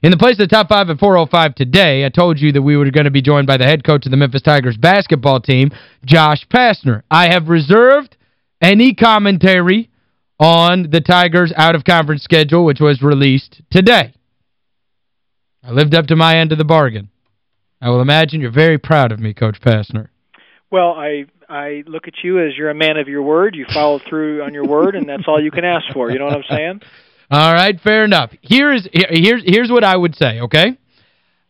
In the place of the top five at 405 today, I told you that we were going to be joined by the head coach of the Memphis Tigers basketball team, Josh Pastner. I have reserved any commentary on the Tigers out-of-conference schedule, which was released today. I lived up to my end of the bargain. I will imagine you're very proud of me, Coach Pastner. Well, I I look at you as you're a man of your word. You follow through on your word, and that's all you can ask for. You know what I'm saying? All right, fair enough. Here is here's here's what I would say, okay?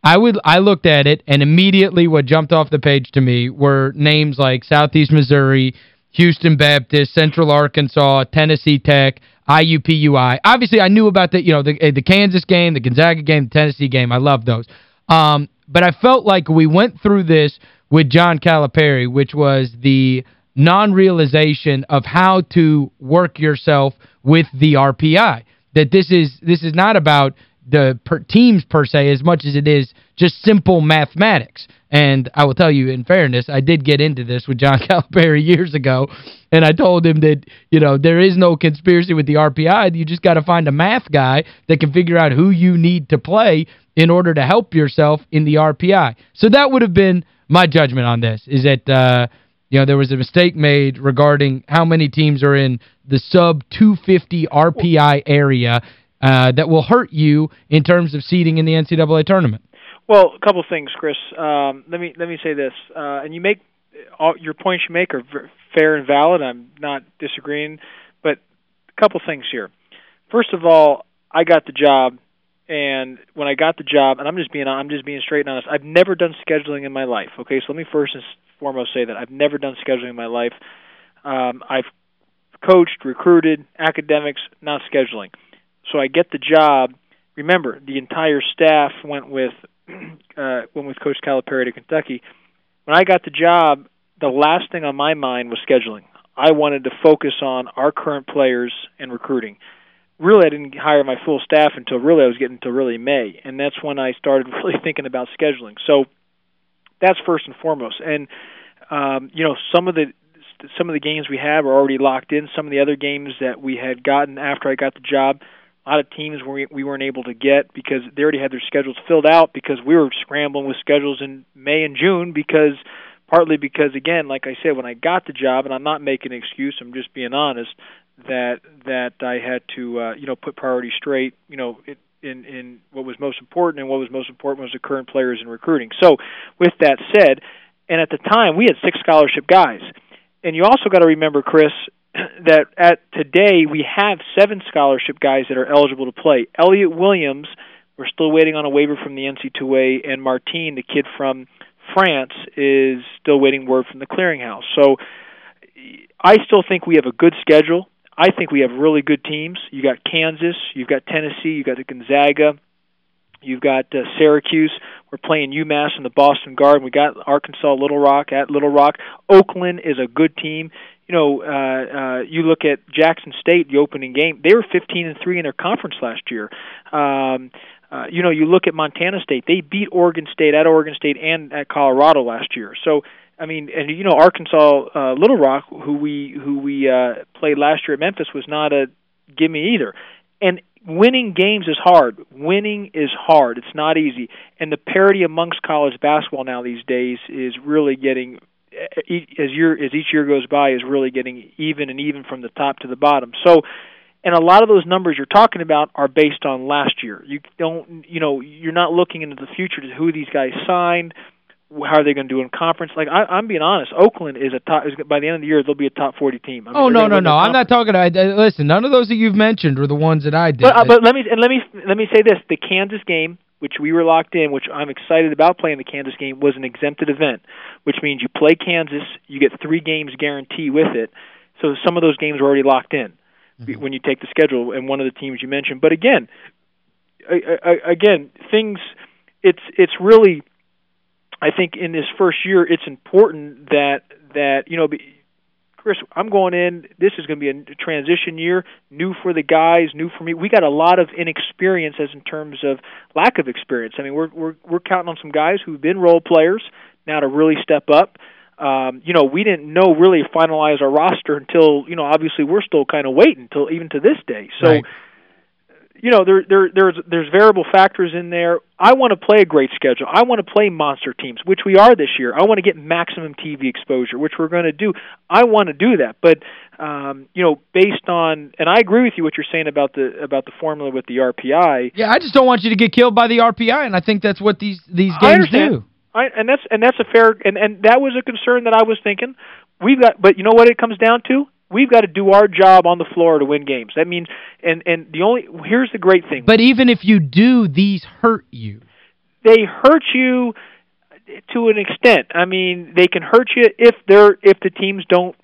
I would I looked at it and immediately what jumped off the page to me were names like Southeast Missouri, Houston Baptist, Central Arkansas, Tennessee Tech, IUPUI. Obviously, I knew about the, you know, the the Kansas game, the Gonzaga game, the Tennessee game. I love those. Um, but I felt like we went through this with John Calipari, which was the non-realization of how to work yourself with the RPI that this is this is not about the per teams per se as much as it is just simple mathematics. And I will tell you, in fairness, I did get into this with John Calipari years ago, and I told him that, you know, there is no conspiracy with the RPI. You just got to find a math guy that can figure out who you need to play in order to help yourself in the RPI. So that would have been my judgment on this, is that, uh, you know, there was a mistake made regarding how many teams are in the sub-250 RPI area uh, that will hurt you in terms of seeding in the NCAA tournament? Well, a couple things, Chris. Um, let me let me say this, uh, and you make all your points you make are fair and valid. I'm not disagreeing, but a couple things here. First of all, I got the job, and when I got the job, and I'm just being I'm just being straight and honest. I've never done scheduling in my life. Okay, so let me first and foremost say that I've never done scheduling in my life. Um, I've coached, recruited, academics, not scheduling. So I get the job. Remember, the entire staff went with uh, went with Coach Calipari to Kentucky. When I got the job, the last thing on my mind was scheduling. I wanted to focus on our current players and recruiting. Really, I didn't hire my full staff until really I was getting to really May, and that's when I started really thinking about scheduling. So that's first and foremost. And um, you know, some of the some of the games we have are already locked in. Some of the other games that we had gotten after I got the job, a lot of teams we, we weren't able to get because they already had their schedules filled out because we were scrambling with schedules in May and June because partly because again, like I said, when I got the job, and I'm not making an excuse, I'm just being honest that that I had to uh, you know put priorities straight. You know, it, in in what was most important, and what was most important was the current players in recruiting. So, with that said, and at the time we had six scholarship guys and you also got to remember, Chris, that at today we have seven scholarship guys that are eligible to play. Elliot Williams, we're still waiting on a waiver from the NC2A, and Martine, the kid from France, is still waiting word from the clearinghouse. So I still think we have a good schedule. I think we have really good teams. You got Kansas, you've got Tennessee, you've got the Gonzaga, You've got uh, Syracuse. We're playing UMass in the Boston Garden. We got Arkansas Little Rock at Little Rock. Oakland is a good team. You know, uh, uh, you look at Jackson State, the opening game. They were 15 and three in their conference last year. Um, uh, you know, you look at Montana State. They beat Oregon State at Oregon State and at Colorado last year. So, I mean, and you know, Arkansas uh, Little Rock, who we who we uh, played last year at Memphis, was not a gimme either. And winning games is hard. Winning is hard. It's not easy. And the parity amongst college basketball now these days is really getting as year as each year goes by is really getting even and even from the top to the bottom. So and a lot of those numbers you're talking about are based on last year. You don't you know, you're not looking into the future to who these guys signed, how are they going to do in conference? Like I, I'm being honest, Oakland is a top. Is, by the end of the year, they'll be a top 40 team. I mean, oh no, no, no! I'm not talking. I, listen, none of those that you've mentioned are the ones that I did. But, uh, but let me and let me let me say this: the Kansas game, which we were locked in, which I'm excited about playing the Kansas game, was an exempted event, which means you play Kansas, you get three games guarantee with it. So some of those games are already locked in mm -hmm. when you take the schedule and one of the teams you mentioned. But again, I, I, again, things. It's it's really I think in this first year, it's important that that you know, Chris, I'm going in. This is going to be a transition year, new for the guys, new for me. We got a lot of inexperience as in terms of lack of experience. I mean, we're we're we're counting on some guys who've been role players now to really step up. Um, you know, we didn't know really finalize our roster until you know. Obviously, we're still kind of waiting until even to this day. So. Right you know, there there there's there's variable factors in there. I want to play a great schedule. I want to play monster teams, which we are this year. I want to get maximum TV exposure, which we're going to do. I want to do that, but um, you know, based on and I agree with you what you're saying about the about the formula with the RPI. Yeah, I just don't want you to get killed by the RPI, and I think that's what these these games do. I, and that's and that's a fair and and that was a concern that I was thinking. We've got, but you know what it comes down to? We've got to do our job on the floor to win games. That means, and and the only here's the great thing. But even if you do, these hurt you. They hurt you to an extent. I mean, they can hurt you if they're if the teams don't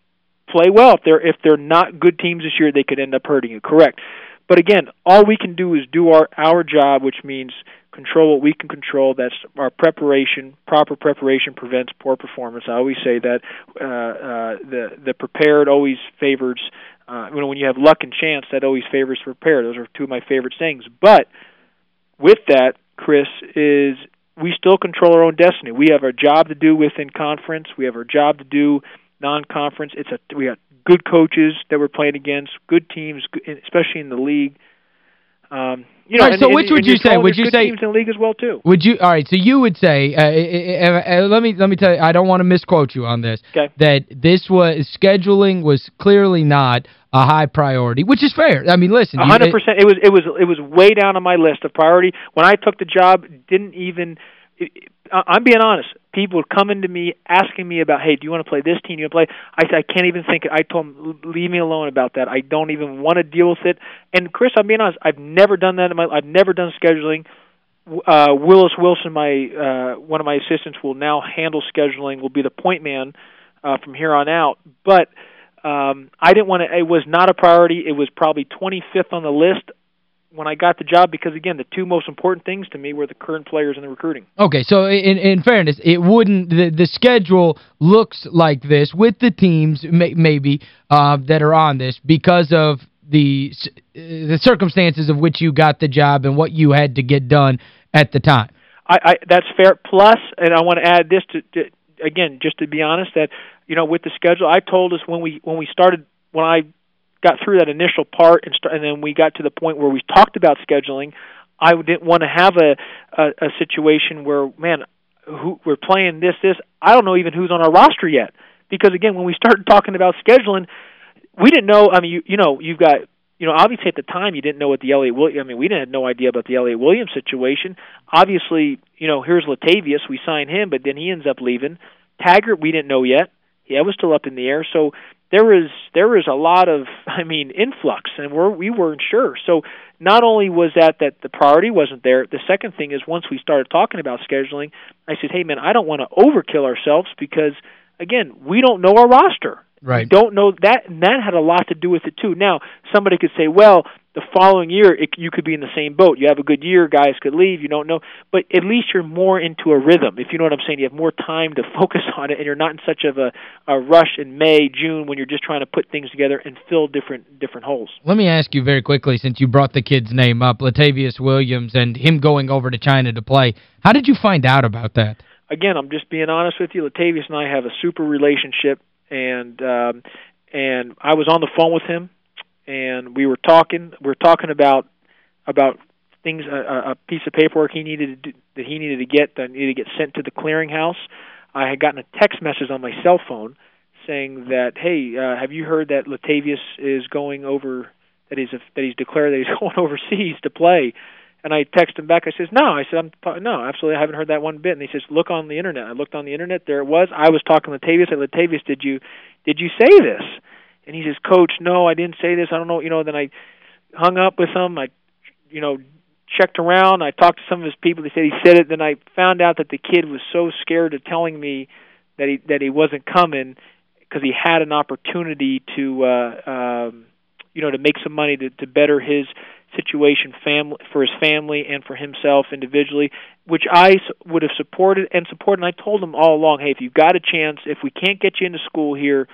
play well. If they're if they're not good teams this year, they could end up hurting you. Correct. But again, all we can do is do our our job, which means control what we can control. That's our preparation. Proper preparation prevents poor performance. I always say that uh, uh, the the prepared always favors. Uh, you know, when you have luck and chance, that always favors prepared. Those are two of my favorite sayings. But with that, Chris, is we still control our own destiny. We have our job to do within conference. We have our job to do non-conference. It's a we got good coaches that we're playing against, good teams, especially in the league. Um, you know, right, so and, which and, would you say? Would you say teams in the league as well too? Would you All right, so you would say uh, uh, uh, let me let me tell you I don't want to misquote you on this. Okay. That this was scheduling was clearly not a high priority, which is fair. I mean, listen, 100%. it, it was it was it was way down on my list of priority. When I took the job, didn't even it, I'm being honest. People were coming to me asking me about, hey, do you want to play this team? Do you want to play? I said, I can't even think. It. I told them, leave me alone about that. I don't even want to deal with it. And Chris, I'm being honest. I've never done that. In my, I've never done scheduling. Uh, Willis Wilson, my uh, one of my assistants, will now handle scheduling. Will be the point man uh, from here on out. But um, I didn't want to. It was not a priority. It was probably 25th on the list when I got the job because again the two most important things to me were the current players and the recruiting. Okay, so in in fairness, it wouldn't the the schedule looks like this with the teams may, maybe uh, that are on this because of the the circumstances of which you got the job and what you had to get done at the time. I, I that's fair plus and I want to add this to, to again just to be honest that you know with the schedule I told us when we when we started when I got through that initial part and, st- and then we got to the point where we talked about scheduling, I didn't want to have a, a a situation where man, who we're playing this this. I don't know even who's on our roster yet because again, when we started talking about scheduling, we didn't know. I mean, you you know, you've got you know, obviously at the time you didn't know what the Elliott Williams. I mean, we didn't have no idea about the Elliott Williams situation. Obviously, you know, here's Latavius. We signed him, but then he ends up leaving. Taggart, we didn't know yet. Yeah, it was still up in the air. So there was there was a lot of I mean influx and we're we weren't sure. So not only was that that the priority wasn't there, the second thing is once we started talking about scheduling, I said, "Hey man, I don't want to overkill ourselves because again, we don't know our roster. Right. We don't know that and that had a lot to do with it too. Now, somebody could say, "Well, the following year it, you could be in the same boat. You have a good year, guys could leave, you don't know, but at least you're more into a rhythm. If you know what I'm saying, you have more time to focus on it and you're not in such of a, a rush in May, June when you're just trying to put things together and fill different different holes. Let me ask you very quickly since you brought the kid's name up, Latavius Williams and him going over to China to play. How did you find out about that? Again, I'm just being honest with you. Latavius and I have a super relationship and um and I was on the phone with him and we were talking. We are talking about about things, a, a piece of paperwork he needed to do, that he needed to get that needed to get sent to the clearinghouse. I had gotten a text message on my cell phone saying that, "Hey, uh, have you heard that Latavius is going over? That he's a, that he's declared that he's going overseas to play." And I texted him back. I says, "No." I said, "I'm no, absolutely. I haven't heard that one bit." And he says, "Look on the internet." I looked on the internet. There it was. I was talking to Latavius. I said, "Latavius, did you did you say this?" And he says, "Coach, no, I didn't say this. I don't know." You know. Then I hung up with him. I, you know, checked around. I talked to some of his people. They said he said it. Then I found out that the kid was so scared of telling me that he that he wasn't coming because he had an opportunity to, uh, um, you know, to make some money to to better his situation family for his family and for himself individually which I would have supported and supported and I told him all along hey if you've got a chance if we can't get you into school here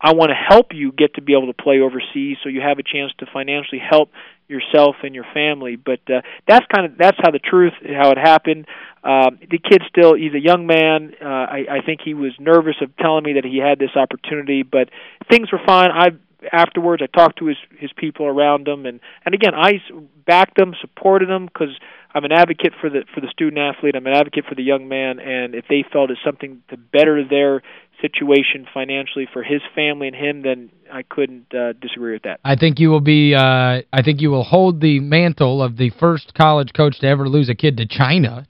I want to help you get to be able to play overseas so you have a chance to financially help yourself and your family but uh, that's kind of that's how the truth how it happened um, the kid still he's a young man uh, I, I think he was nervous of telling me that he had this opportunity but things were fine I afterwards. I talked to his his people around him, and and again, I backed them, supported them because I'm an advocate for the for the student athlete. I'm an advocate for the young man, and if they felt it's something to better their situation financially for his family and him, then I couldn't uh, disagree with that. I think you will be uh, I think you will hold the mantle of the first college coach to ever lose a kid to China.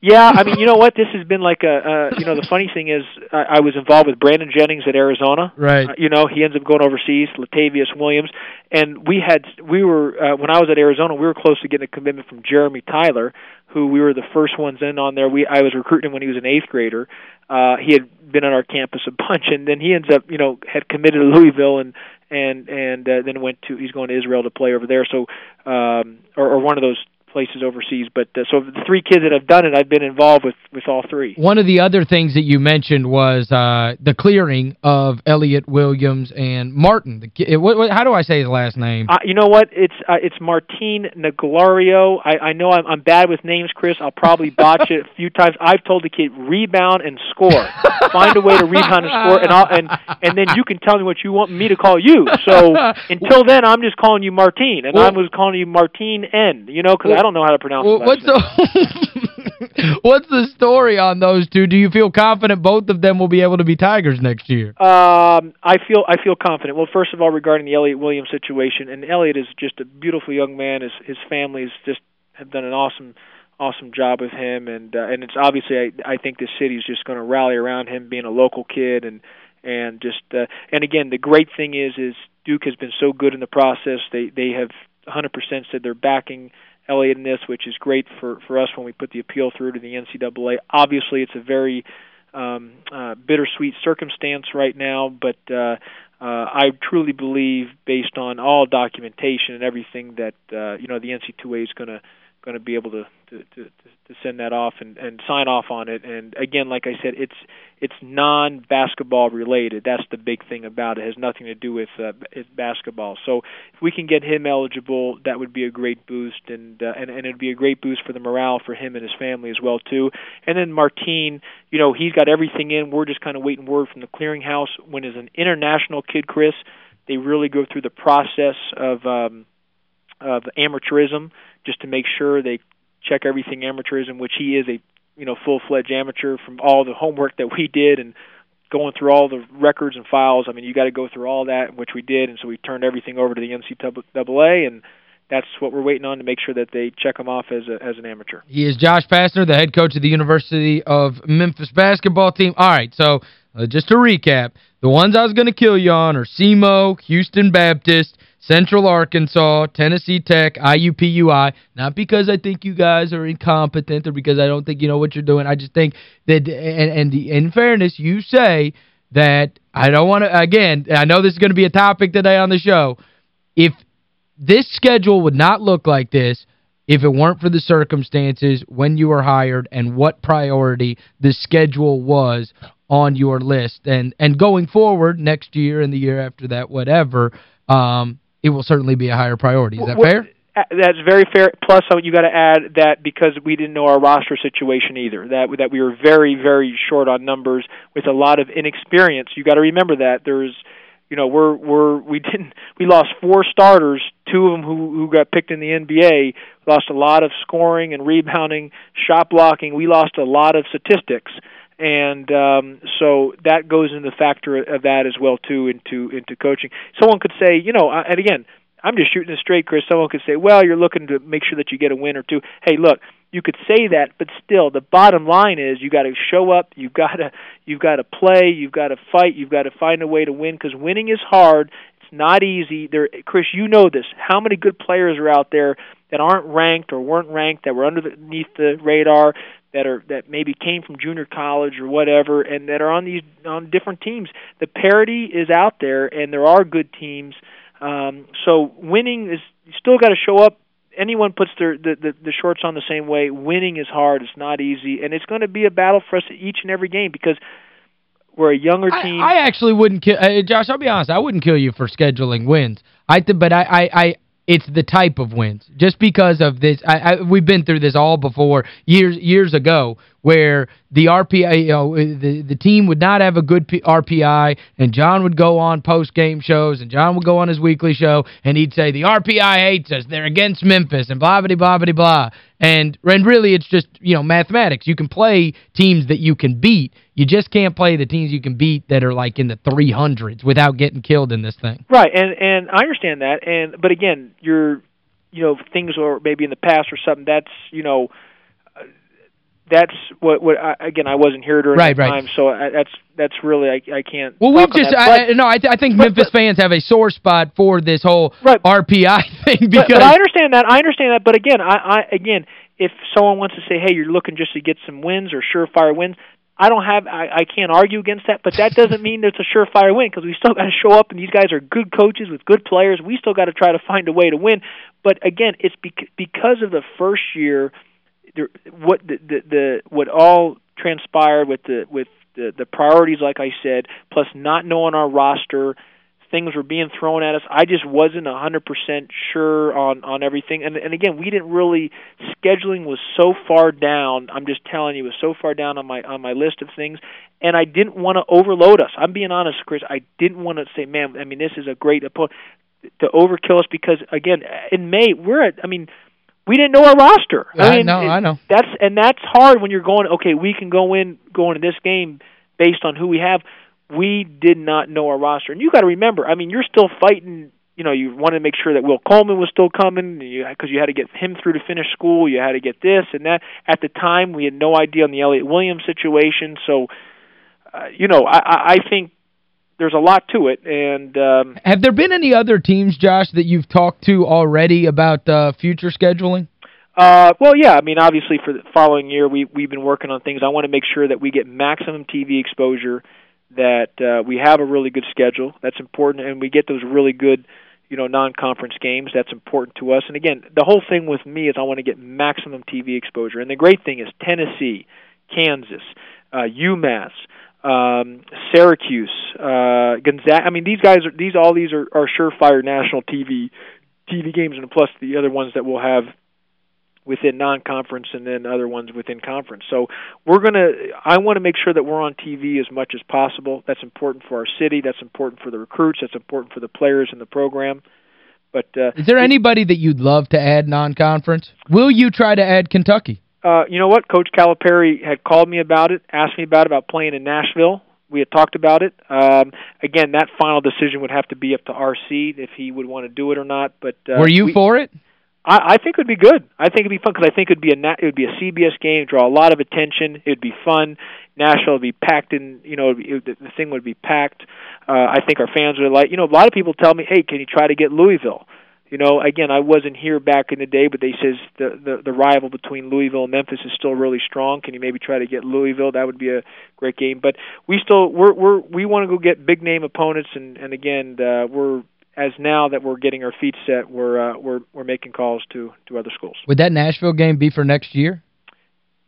Yeah, I mean, you know what? This has been like a, uh, you know, the funny thing is, I, I was involved with Brandon Jennings at Arizona. Right. Uh, you know, he ends up going overseas. Latavius Williams, and we had, we were uh, when I was at Arizona, we were close to getting a commitment from Jeremy Tyler, who we were the first ones in on there. We I was recruiting him when he was an eighth grader. Uh, he had been on our campus a bunch, and then he ends up, you know, had committed to Louisville and and and uh, then went to he's going to Israel to play over there. So, um, or, or one of those places overseas. But uh, so the three kids that have done it, I've been involved with with all three. One of the other things that you mentioned was uh, the clearing of Elliot Williams and Martin. The, what, what, how do I say his last name? Uh, you know what? It's uh, it's Martin Naglario. I, I know I'm, I'm bad with names, Chris. I'll probably botch it a few times. I've told the kid rebound and score. Find a way to rebound and score, and I'll, and and then you can tell me what you want me to call you. So until then, I'm just calling you Martin, and well, I was calling you Martin N. You know, because I don't know how to pronounce well, what's the What's the story on those two? Do you feel confident both of them will be able to be Tigers next year? Um, I feel I feel confident. Well, first of all, regarding the Elliot Williams situation, and Elliot is just a beautiful young man. His his family's just have done an awesome awesome job with him, and uh, and it's obviously I I think the city's just going to rally around him being a local kid and and just uh, and again the great thing is is Duke has been so good in the process. They they have 100% said they're backing Elliot in this, which is great for for us when we put the appeal through to the NCAA. Obviously, it's a very um, uh, bittersweet circumstance right now, but uh, uh, I truly believe, based on all documentation and everything, that uh, you know the NC2A is going to going to be able to to, to to send that off and and sign off on it. And again, like I said, it's it's non basketball related. That's the big thing about it. It has nothing to do with uh, basketball. So if we can get him eligible, that would be a great boost, and uh, and and it'd be a great boost for the morale for him and his family as well too. And then Martine, you know, he's got everything in. We're just kind of waiting word from the clearinghouse. When is an international kid, Chris, they really go through the process of. Um, of amateurism just to make sure they check everything amateurism, which he is a you know full fledged amateur from all the homework that we did and going through all the records and files. I mean, you got to go through all that, which we did, and so we turned everything over to the NCAA, and that's what we're waiting on to make sure that they check him off as a, as an amateur. He is Josh Pastner, the head coach of the University of Memphis basketball team. All right, so uh, just to recap, the ones I was going to kill you on are SEMO, Houston Baptist, Central Arkansas, Tennessee Tech, IUPUI, not because I think you guys are incompetent or because I don't think you know what you're doing. I just think that, and, and the, in fairness, you say that, I don't want to, again, I know this is going to be a topic today on the show. If this schedule would not look like this if it weren't for the circumstances when you were hired and what priority the schedule was on your list. And and going forward next year and the year after that, whatever, um, it will certainly be a higher priority. Is that well, fair? Uh, that's very fair. Plus, you got to add that because we didn't know our roster situation either, that that we were very, very short on numbers with a lot of inexperience. You got to remember that there's, you know, we're we're we didn't we lost four starters, two of them who who got picked in the NBA. Lost a lot of scoring and rebounding, shot blocking. We lost a lot of statistics and um, so that goes into the factor of that as well too into into coaching. Someone could say, you know, and again, I'm just shooting it straight, Chris. Someone could say, well, you're looking to make sure that you get a win or two. Hey, look, you could say that, but still, the bottom line is you got to show up. You've got to you've got to play. You've got to fight. You've got to find a way to win because winning is hard. It's not easy. There, Chris, you know this. How many good players are out there that aren't ranked or weren't ranked that were underneath the radar? That are that maybe came from junior college or whatever and that are on these on different teams. The parity is out there and there are good teams. Um, so winning is you still got to show up. Anyone puts their the, the the shorts on the same way. Winning is hard. It's not easy, and it's going to be a battle for us each and every game because we're a younger team. I, I actually wouldn't kill uh, Josh, I'll be honest. I wouldn't kill you for scheduling wins. I th but I I I it's the type of wins. Just because of this, I, I, we've been through this all before years years ago where the RPI, you know, the, the team would not have a good P RPI, and John would go on post-game shows, and John would go on his weekly show, and he'd say, the RPI hates us, they're against Memphis, and blah, blah, blah, blah, blah. And, and really, it's just, you know, mathematics. You can play teams that you can beat. You just can't play the teams you can beat that are, like, in the 300s without getting killed in this thing. Right, and and I understand that. and But, again, you're, you know, things or maybe in the past or something, that's, you know, uh, that's what what I, again I wasn't here during right, that right. time so I, that's that's really I I can't Well we've just I, no I, th I think but, Memphis but, fans have a sore spot for this whole right. RPI thing because but, but I understand that I understand that but again I I again if someone wants to say hey you're looking just to get some wins or surefire wins I don't have I, I can't argue against that, but that doesn't mean there's a surefire win because we still got to show up and these guys are good coaches with good players. We still got to try to find a way to win. But again, it's bec- because of the first year there, what the, the the what all transpired with the with the the priorities like I said, plus not knowing our roster, things were being thrown at us. I just wasn't a 100% sure on on everything. And and again, we didn't really scheduling was so far down. I'm just telling you, it was so far down on my on my list of things and I didn't want to overload us. I'm being honest, Chris. I didn't want to say, "Man, I mean, this is a great opponent." to overkill us because again in May we're at I mean we didn't know our roster. I, I mean, know, I know. That's and that's hard when you're going. Okay, we can go in going to this game based on who we have. We did not know our roster, and you got to remember. I mean, you're still fighting. You know, you wanted to make sure that Will Coleman was still coming because you, you had to get him through to finish school. You had to get this and that. At the time, we had no idea on the Elliot Williams situation. So, uh, you know, I, I think there's a lot to it. And um, Have there been any other teams, Josh, that you've talked to already about uh, future scheduling? Uh, well, yeah. I mean, obviously, for the following year, we we've been working on things. I want to make sure that we get maximum TV exposure, that uh, we have a really good schedule. That's important, and we get those really good, you know, non-conference games. That's important to us. And again, the whole thing with me is I want to get maximum TV exposure. And the great thing is Tennessee, Kansas, uh, UMass um, Syracuse, uh, Gonzaga. I mean, these guys are these all these are, are surefire national TV TV games, and plus the other ones that we'll have within non-conference and then other ones within conference. So we're gonna. I want to make sure that we're on TV as much as possible. That's important for our city. That's important for the recruits. That's important for the players in the program. But uh, is there anybody that you'd love to add non-conference? Will you try to add Kentucky? Uh, you know what? Coach Calipari had called me about it, asked me about it, about playing in Nashville. We had talked about it. Um, again, that final decision would have to be up to RC if he would want to do it or not. But uh, were you we, for it? I, I think it would be good. I think it'd be fun because I think it'd be a it would be a CBS game, draw a lot of attention. It'd be fun. Nashville would be packed in. You know, it, the, the thing would be packed. Uh, I think our fans would like. You know, a lot of people tell me, "Hey, can you try to get Louisville?" You know, again, I wasn't here back in the day, but they says the, the the rival between Louisville and Memphis is still really strong. Can you maybe try to get Louisville? That would be a great game. But we still we're we're we want to go get big name opponents, and and again, uh, we're as now that we're getting our feet set, we're uh, we're we're making calls to to other schools. Would that Nashville game be for next year?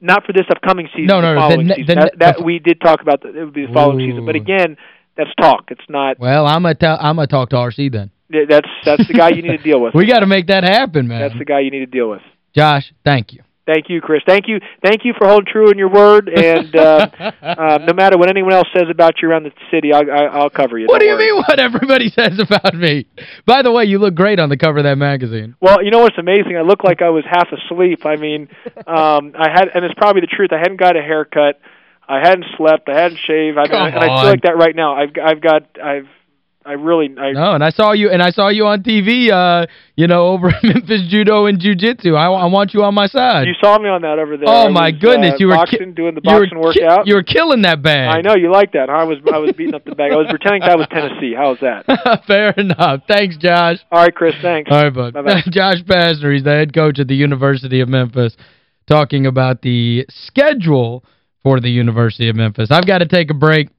Not for this upcoming season. No, no, no. The, season. The, that, that we did talk about. The, it would be the following Ooh. season, but again, that's talk. It's not. Well, I'm gonna I'm gonna talk to RC then. That's that's the guy you need to deal with. we got to make that happen, man. That's the guy you need to deal with. Josh, thank you. Thank you, Chris. Thank you. Thank you for holding true in your word. And uh, uh, no matter what anyone else says about you around the city, I'll, I'll cover you. What do you worry. mean what everybody says about me? By the way, you look great on the cover of that magazine. Well, you know what's amazing? I look like I was half asleep. I mean, um, I had, and it's probably the truth. I hadn't got a haircut. I hadn't slept. I hadn't shaved. I Come and I feel like that right now. I've, I've got, I've, I really, I, No, and I saw you and I saw you on TV uh, you know, over Memphis Judo and Jiu-Jitsu. I, I want you on my side. you saw me on that over there. oh my was, goodness, uh, you were boxing, doing the you were boxing workout. you were killing that bag. I know you like that. Huh? I was, I was beating up the bag. I was pretending that was Tennessee. How was that? Fair enough. Thanks, Josh. All right, Chris. Thanks. All right, bud. Bye-bye. Josh Pastner, he's the head coach at the University of Memphis, talking about the schedule for the University of Memphis. I've got to take a break.